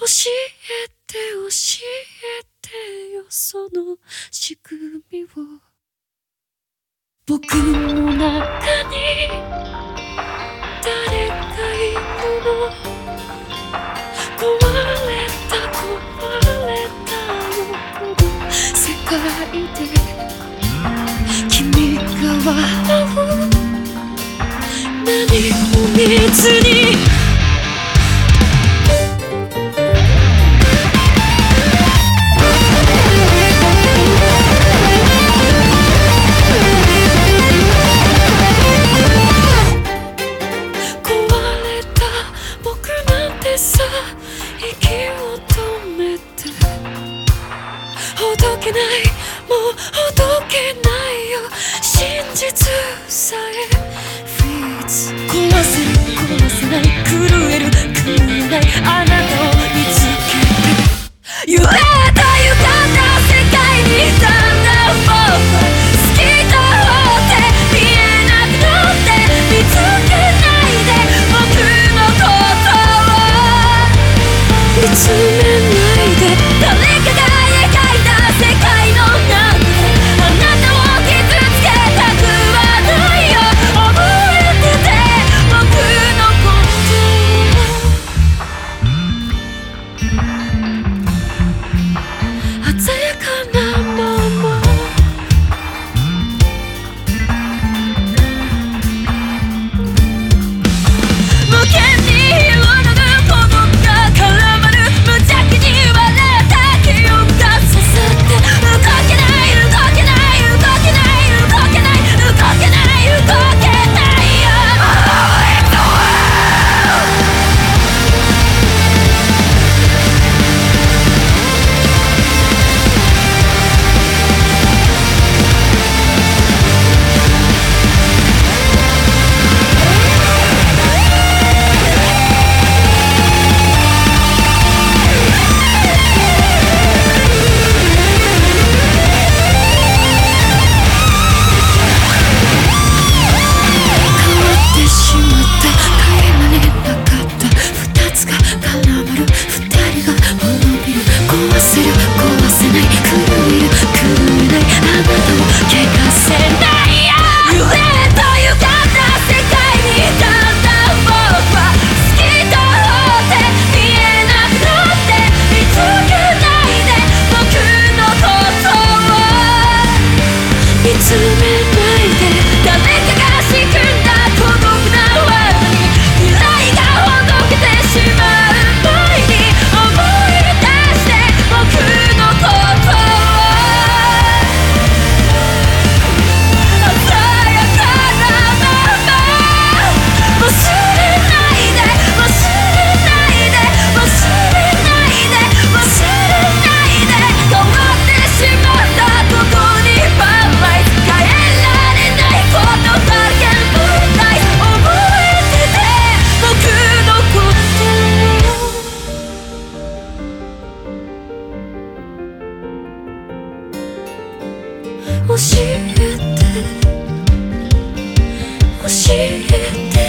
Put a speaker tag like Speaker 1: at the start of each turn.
Speaker 1: 教えて教えてよその仕組みを。僕の中に誰かいるの？壊れた壊れたよこの世界で君が笑う。何も見ずに息を止めて。ほどけない。もうほどけないよ。真実さえ。フィーツ壊せる壊せない。狂える狂えない。あなた into 壊せない狂い狂えないあなたを汚せないよ夢と歪んだ世界にたんだ僕は好きとって見えなくなって見つけないで僕のことを見つめ教えて。教えて